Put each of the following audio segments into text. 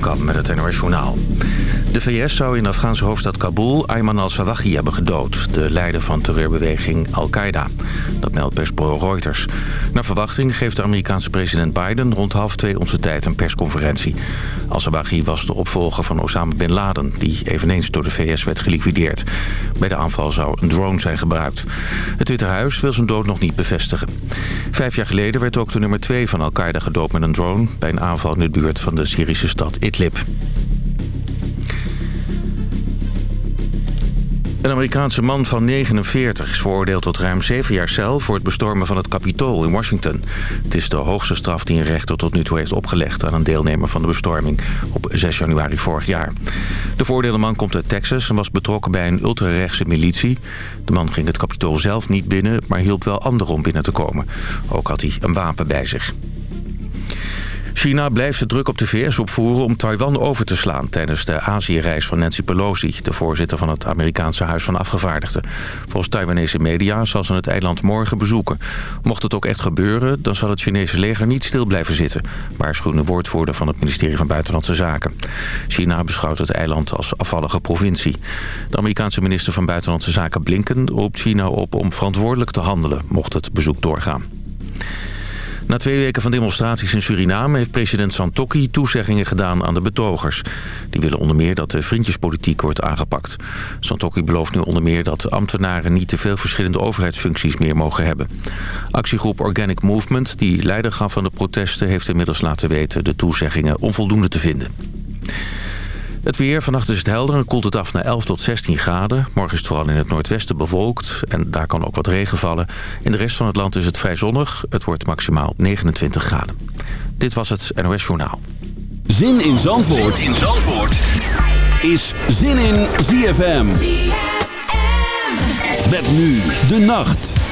van Kam met het NOS Journaal. De VS zou in de Afghaanse hoofdstad Kabul Ayman al-Zawahri hebben gedood. De leider van terreurbeweging Al-Qaeda. Dat meldt persbureau Reuters. Naar verwachting geeft de Amerikaanse president Biden rond half twee onze tijd een persconferentie. Al-Zawahri was de opvolger van Osama Bin Laden... die eveneens door de VS werd geliquideerd. Bij de aanval zou een drone zijn gebruikt. Het Witte Huis wil zijn dood nog niet bevestigen. Vijf jaar geleden werd ook de nummer twee van Al-Qaeda gedood met een drone... bij een aanval in de buurt van de Syrische stad Idlib. Een Amerikaanse man van 49 is veroordeeld tot ruim 7 jaar cel... voor het bestormen van het Capitool in Washington. Het is de hoogste straf die een rechter tot nu toe heeft opgelegd... aan een deelnemer van de bestorming op 6 januari vorig jaar. De veroordeelde man komt uit Texas en was betrokken bij een ultrarechtse militie. De man ging het Capitool zelf niet binnen, maar hielp wel anderen om binnen te komen. Ook had hij een wapen bij zich. China blijft de druk op de VS opvoeren om Taiwan over te slaan... tijdens de Azië-reis van Nancy Pelosi, de voorzitter van het Amerikaanse Huis van Afgevaardigden. Volgens Taiwanese media zal ze het eiland morgen bezoeken. Mocht het ook echt gebeuren, dan zal het Chinese leger niet stil blijven zitten... waarschuwde woordvoerder van het ministerie van Buitenlandse Zaken. China beschouwt het eiland als afvallige provincie. De Amerikaanse minister van Buitenlandse Zaken Blinken roept China op om verantwoordelijk te handelen... mocht het bezoek doorgaan. Na twee weken van demonstraties in Suriname heeft president Santokki toezeggingen gedaan aan de betogers. Die willen onder meer dat de vriendjespolitiek wordt aangepakt. Santokki belooft nu onder meer dat ambtenaren niet te veel verschillende overheidsfuncties meer mogen hebben. Actiegroep Organic Movement, die leider gaf aan de protesten, heeft inmiddels laten weten de toezeggingen onvoldoende te vinden. Het weer, vannacht is het helder en koelt het af naar 11 tot 16 graden. Morgen is het vooral in het noordwesten bewolkt en daar kan ook wat regen vallen. In de rest van het land is het vrij zonnig. Het wordt maximaal 29 graden. Dit was het NOS Journaal. Zin in Zandvoort, zin in Zandvoort. is Zin in ZFM. ZFM. Met nu de nacht.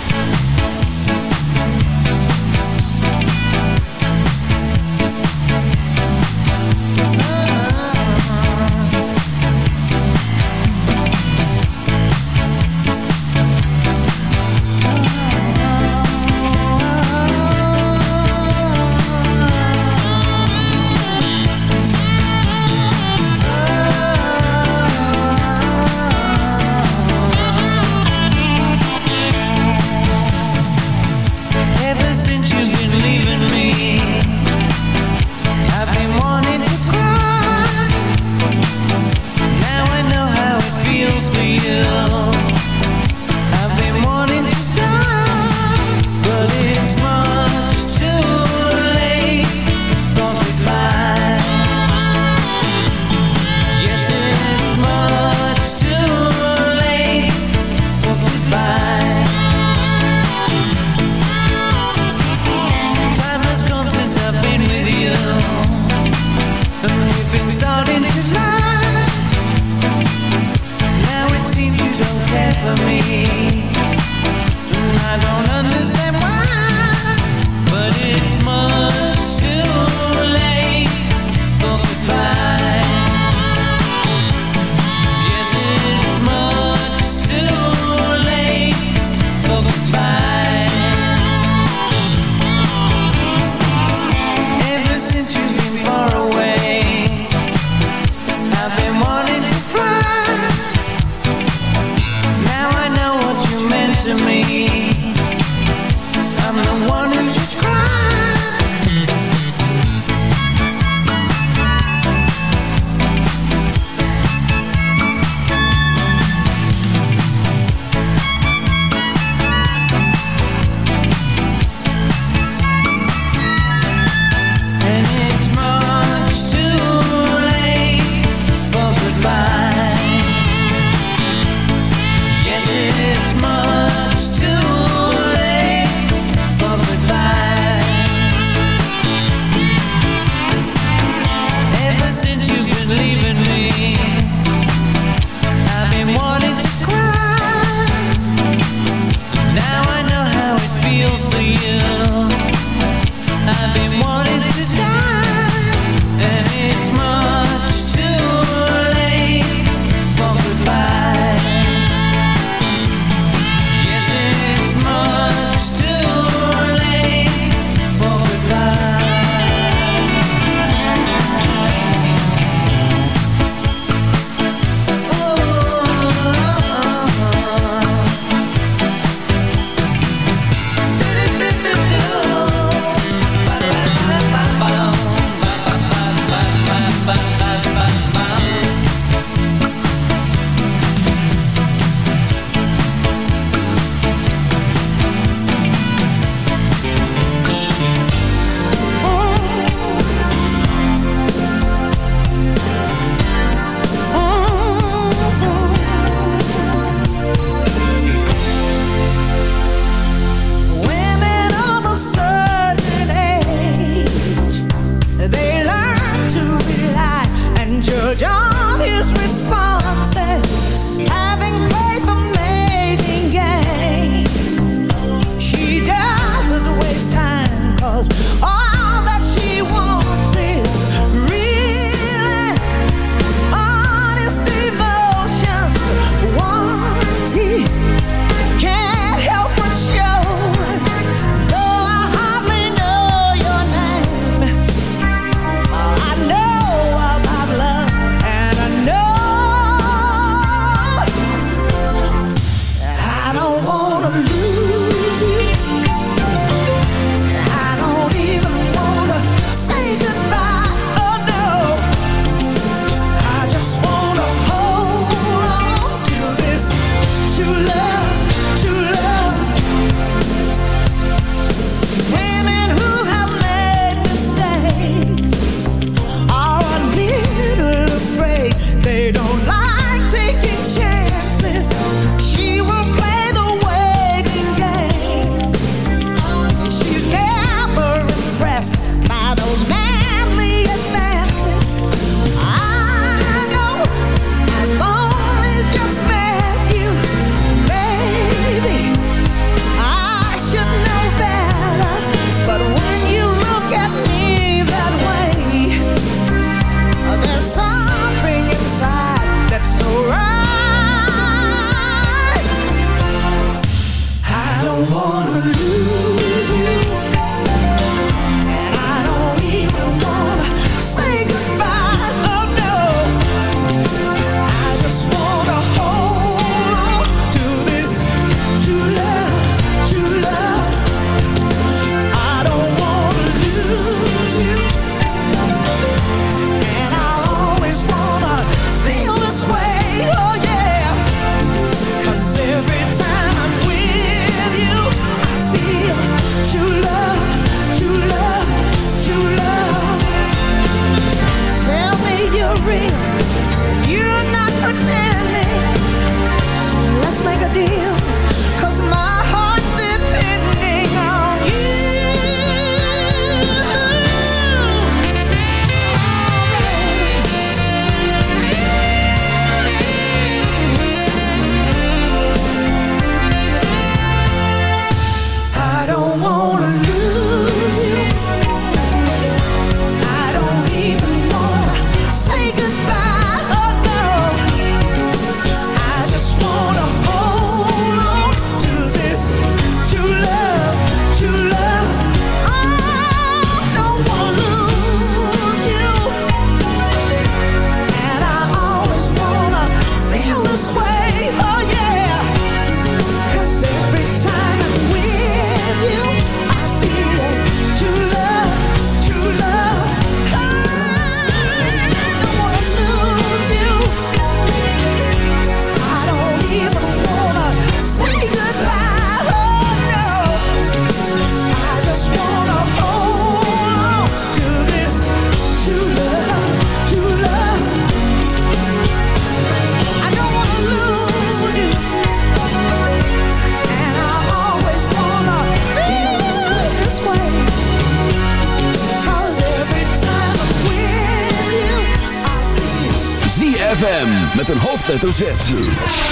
met een hoofdletter Z.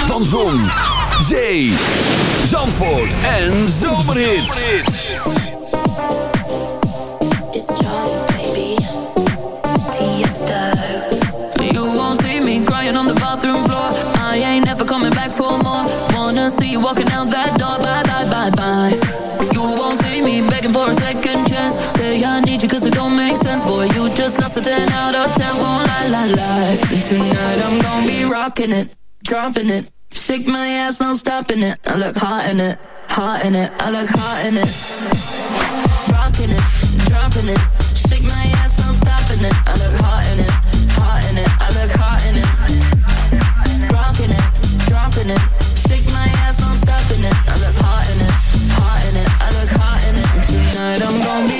Van Zon, Zee, Zandvoort en Zomerhits. It's Charlie, baby. Tiesto. You won't see me crying on the bathroom floor. I ain't never coming back for more. Wanna see you walking out that door. Bye, bye, bye, bye. You won't see me begging for a second chance. Say I need you cause it don't make sense. Boy, you just lost a 10 out of 10. Won't lie, lie, lie. Tonight I'm rocking it, dropping it. Shake my ass, no stopping it. I look hot in it, hot in it. I look hot in it. Rocking it, dropping it. Shake my ass, no stopping it. I look hot in it, hot in it. I look hot in it. Rocking it, dropping it. Shake my ass, no stopping it. I look hot in it, hot in it. I look hot in it. Tonight I'm gonna be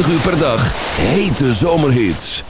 24 uur per dag, hete zomerhits.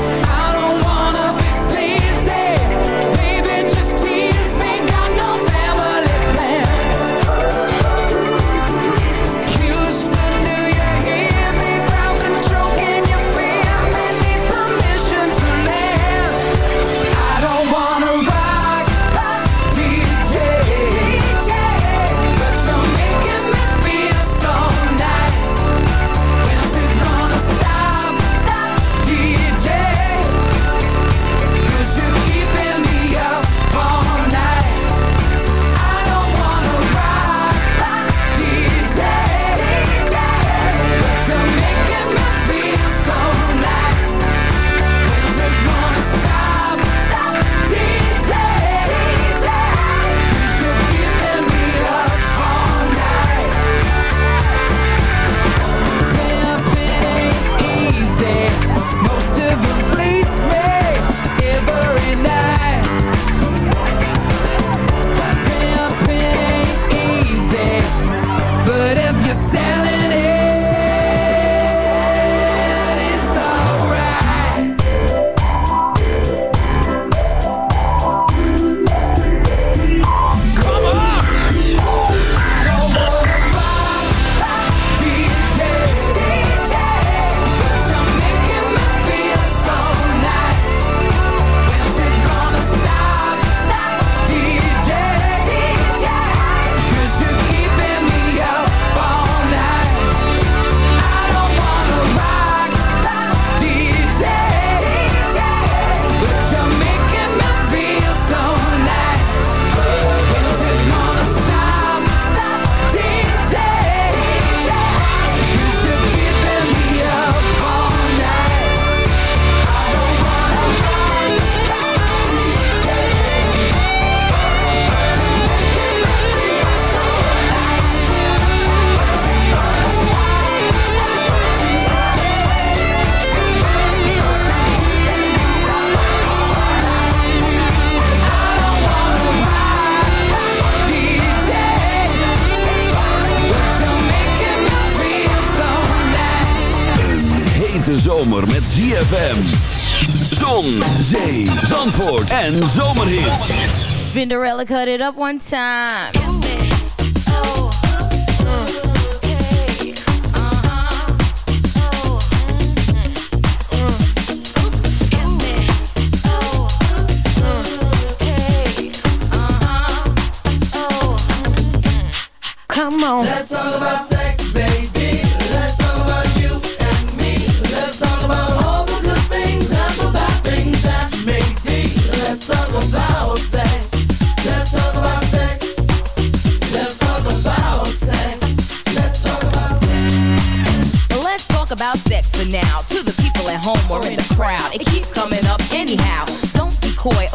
ZFM. Zon, zee, zandvoort en zomerhits. Spinderella cut it up one time. Come on.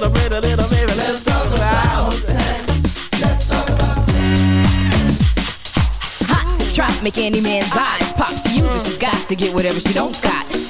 Let's talk about sex. Let's talk about sex. Hot to trap, make any man's eyes pop. She uses, she got to get whatever she don't got.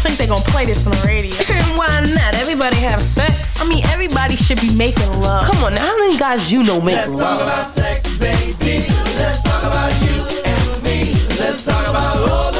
think they're gonna play this on the radio. Why not? Everybody have sex. I mean, everybody should be making love. Come on, now, how many guys you know make love? Let's talk about sex, baby. Let's talk about you and me. Let's talk about all the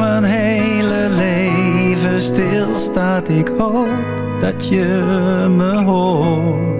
stilstaat, ik hoop dat je me hoort.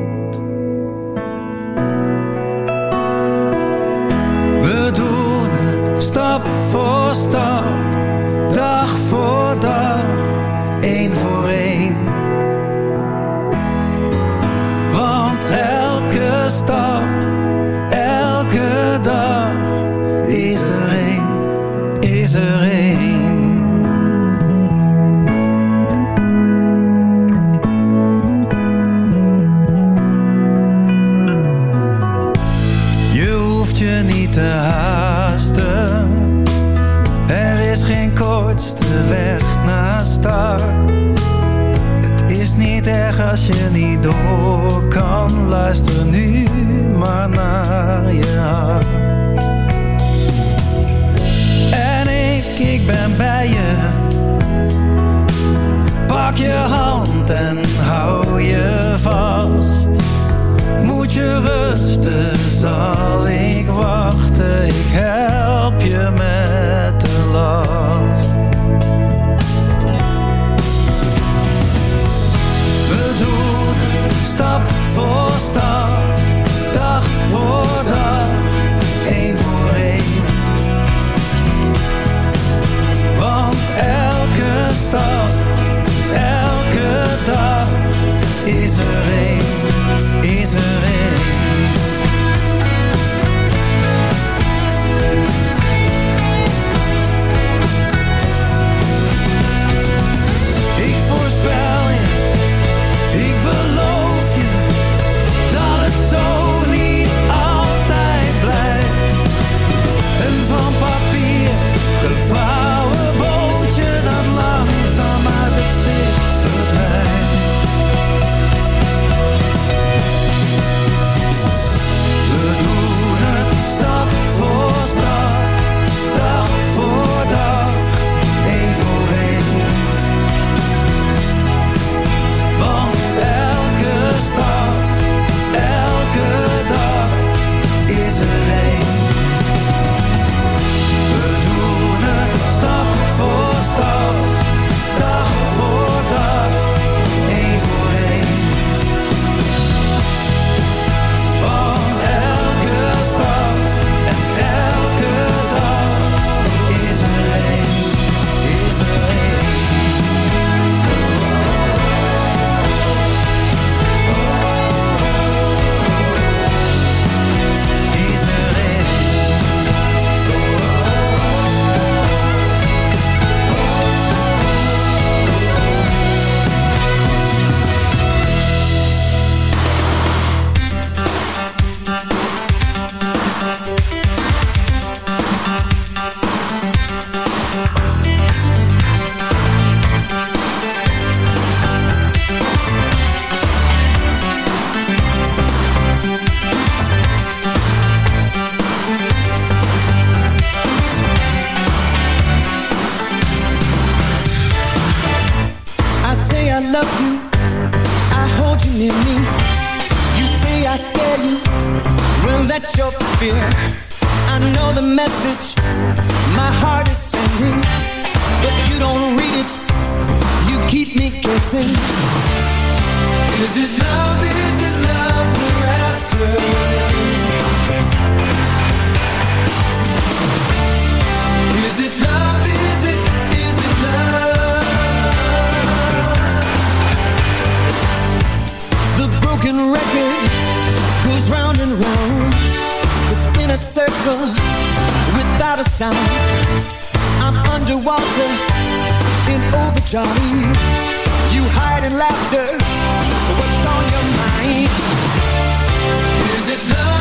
You hide in laughter What's on your mind? Is it love?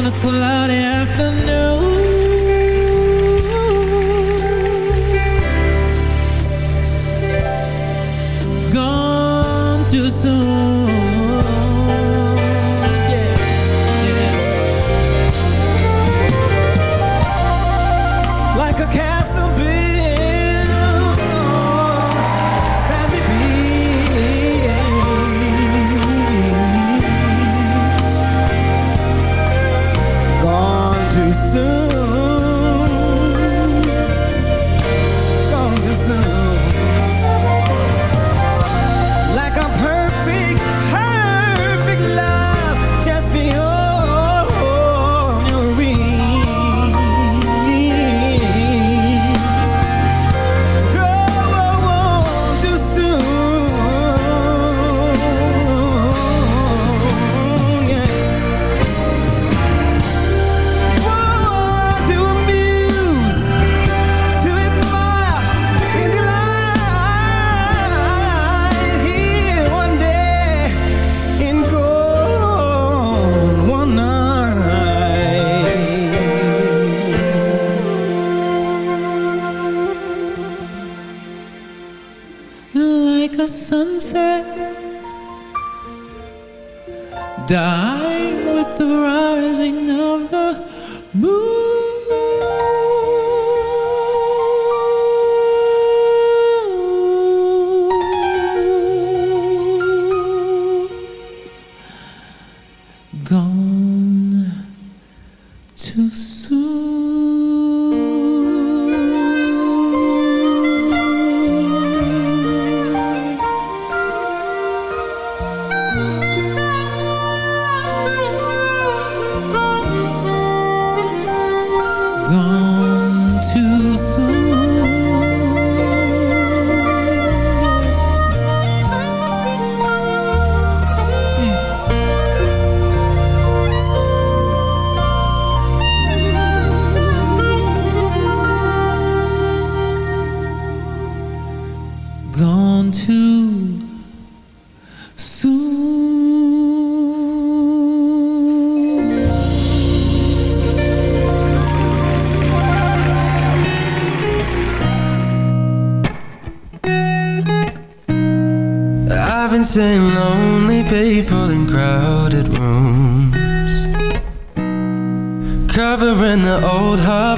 On a cloudy afternoon.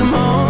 felt like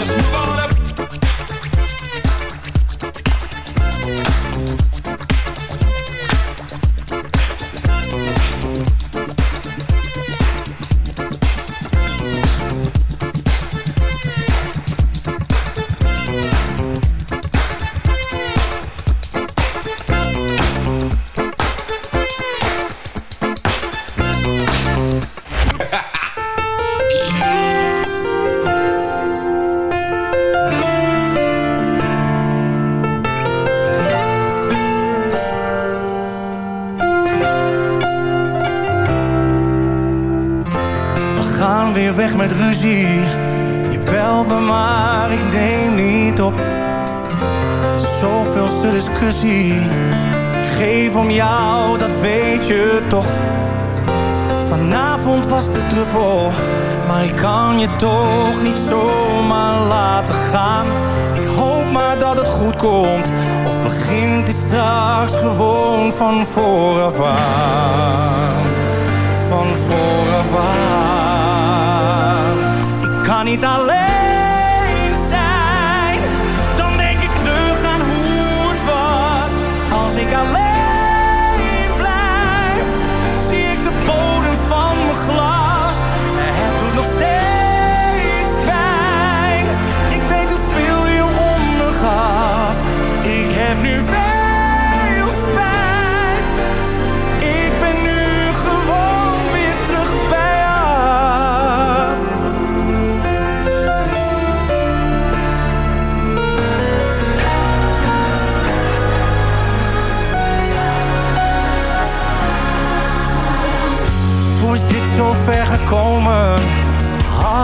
There's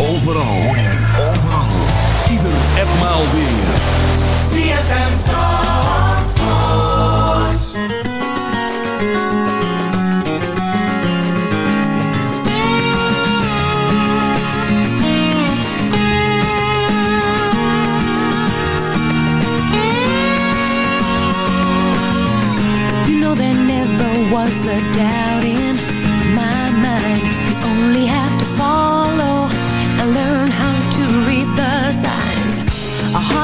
Overal hoor je nu overal. Ieder en maal weer. Zandvoort. You know there never was a doubt in my mind. You only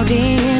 out